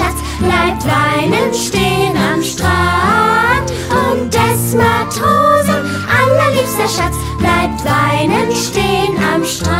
Schatz bleibt weinend stehen am Strand. Und des Matrosen allerliebster Schatz bleibt weinend stehen am Strand.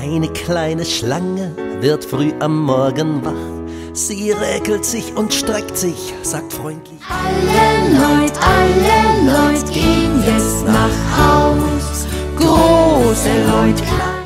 Eine kleine Schlange wird früh am Morgen wach. Sie räkelt sich und streckt sich, sagt freundlich. Alle Leut, alle Leut gehen jetzt nach Haus. Große Leut, kleine